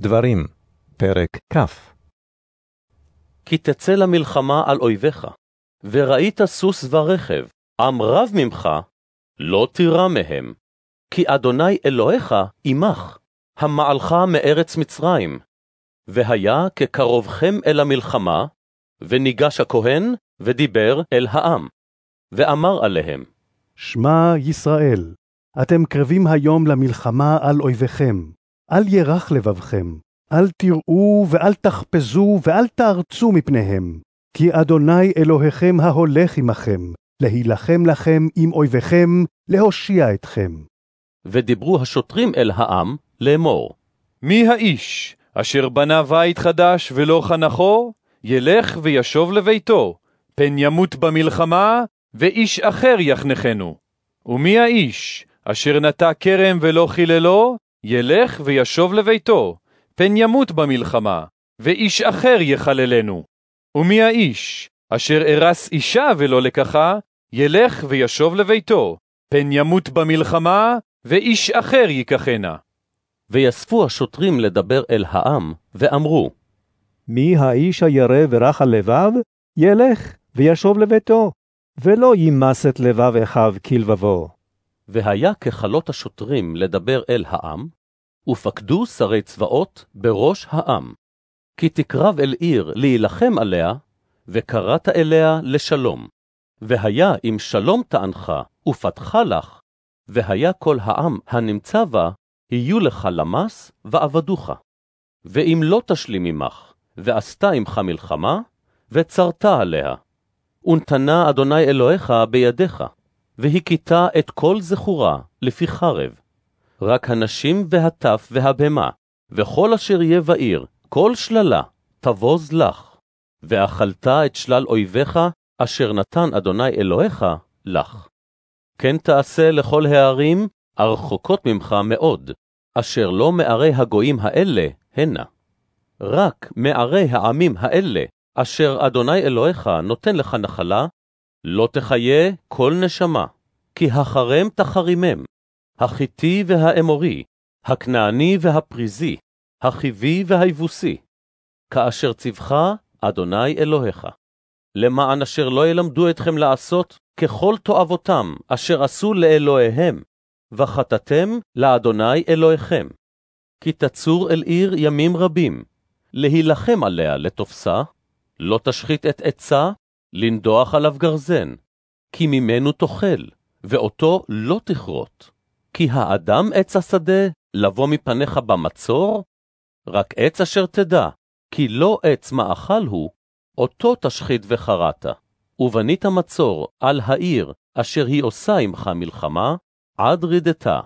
דברים, פרק כ. כי תצא למלחמה על אויביך, וראית סוס ורכב, עם רב ממך, לא תירא מהם. כי אדוני אלוהיך עמך, המעלך מארץ מצרים. והיה כקרובכם אל המלחמה, וניגש הכהן, ודיבר אל העם. ואמר עליהם, שמע ישראל, אתם קרבים היום למלחמה על אויביכם. אל ירח לבבכם, אל תראו ואל תחפזו ואל תארצו מפניהם, כי אדוני אלוהיכם ההולך עמכם, להילחם לכם עם אויביכם, להושיע אתכם. ודיברו השוטרים אל העם לאמור. מי האיש אשר בנה בית חדש ולא חנכו, ילך וישוב לביתו, פן ימות במלחמה, ואיש אחר יחנכנו. ומי האיש אשר נטע כרם ולא חיללו, ילך וישוב לביתו, פן ימות במלחמה, ואיש אחר יחללנו. ומי האיש אשר ארס אישה ולא לקחה, ילך וישוב לביתו, פן ימות במלחמה, ואיש אחר ייקחנה. ויספו השוטרים לדבר אל העם, ואמרו, מי האיש הירא ורך הלבב? ילך וישוב לביתו, ולא יימס את לבב אחיו כלבבו. והיה ככלות השוטרים לדבר אל העם, ופקדו שרי צבאות בראש העם. כי תקרב אל עיר להילחם עליה, וקראת אליה לשלום. והיה אם שלום טענך, ופתחה לך, והיה כל העם הנמצא בה, יהיו לך למס ועבדוך. ואם לא תשלים עמך, ועשתה עמך מלחמה, וצרת עליה. ונתנה אדוני אלוהיך בידיך, והכית את כל זכורה לפי חרב. רק הנשים והטף והבהמה, וכל אשר יהיה בעיר, כל שללה, תבוז לך. ואכלת את שלל אויביך, אשר נתן אדוני אלוהיך לך. כן תעשה לכל הערים, הרחוקות ממך מאוד, אשר לא מערי הגויים האלה הנה. רק מערי העמים האלה, אשר אדוני אלוהיך נותן לך נחלה, לא תחיה כל נשמה, כי החרם תחרימם, החיתי והאמורי, הכנעני והפריזי, החיבי והיבוסי, כאשר ציווך אדוני אלוהיך. למען אשר לא ילמדו אתכם לעשות ככל תועבותם אשר עשו לאלוהיהם, וחטאתם לאדוני אלוהיכם. כי תצור אל עיר ימים רבים, להילחם עליה לתופסה, לא תשחית את עצה, לנדוח עליו גרזן, כי ממנו תאכל, ואותו לא תכרות. כי האדם עץ השדה, לבוא מפניך במצור? רק עץ אשר תדע, כי לא עץ מאכל הוא, אותו תשחית וחרעת. ובנית מצור על העיר אשר היא עושה עמך מלחמה, עד רידתה.